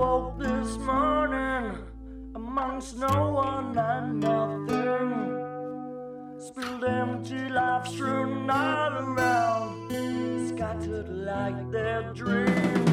woke this morning amongst no one and nothing. Spilled empty life strewn all around, scattered like their dreams.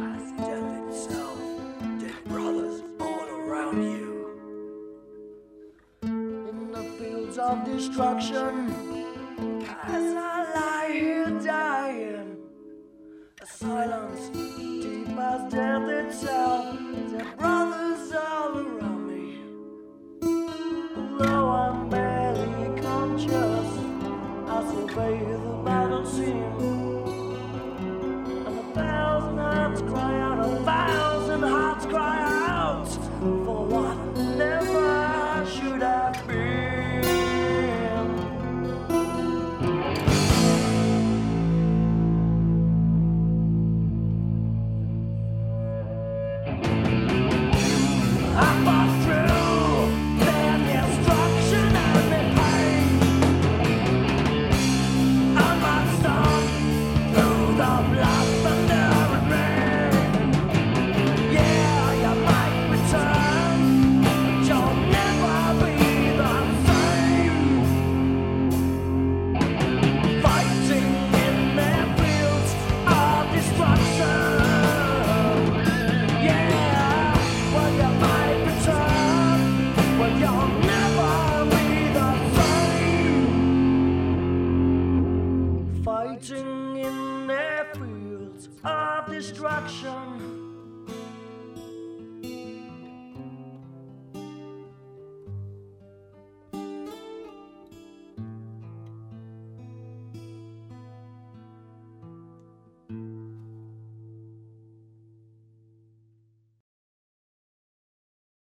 as death itself, dead brothers all around you. In the fields of destruction, as I lie dying, a silence deep as death itself.